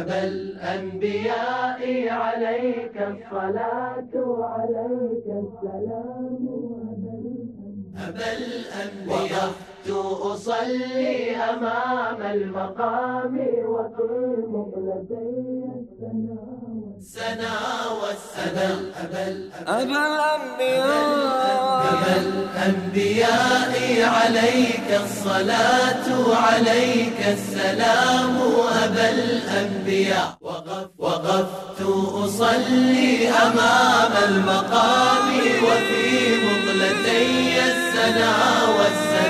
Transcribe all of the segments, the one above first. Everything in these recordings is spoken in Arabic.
أبا الأنبياء عليك الصلاة وعليك السلام. أبا الأنبياء. وقفت أصلي أمام المقام وفي مقلتي السنا والسنا أبا الأنبياء. أبا الأنبياء عليك الصلاة وعليك السلام. أبا الأنبياء. وقفت أصلي أمام المقام وفي مقلتي السنا والسنا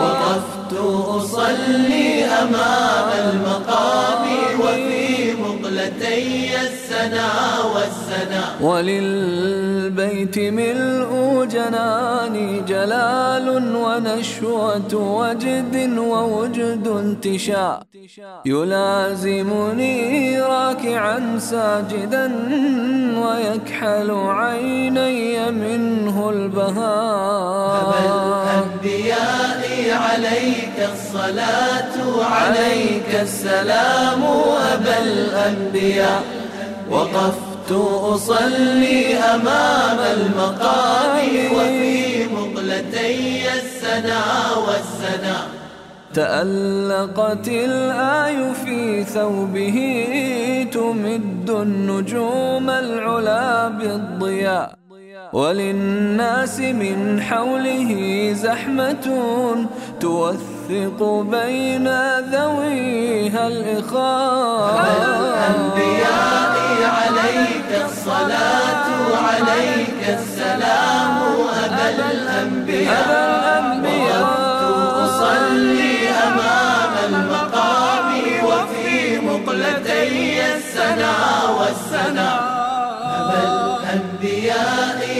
وقفت أصلي أمام المقام وفي مقلتي السنا والسنا. وللبيت ملء جناني جلال ونشوة وجد ووجد انتشاء. يلازمني راكعا ساجدا ويكحل عيني منه البهاء. الأنبياء عليك الصلاة عليك السلام أبا الأنبياء. وقفت أصلي أمام المقام وفي مقلتي السنا والسنا. تألقت الآي في ثوبه تمد النجوم العلا بالضياء. وللناس من حوله زحمة توثق بين ذويها الإخاء. الأنبياء عليك الصلاة عليك السلام أبا الأنبياء. وقفت أصلي أمام المقام وفي مقلتي السنا والسنا. أبا الأنبياء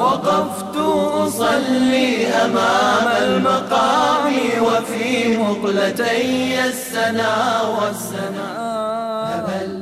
وقفت أصلي أمام المقام وفي مقلتي السنا والسنا. هبل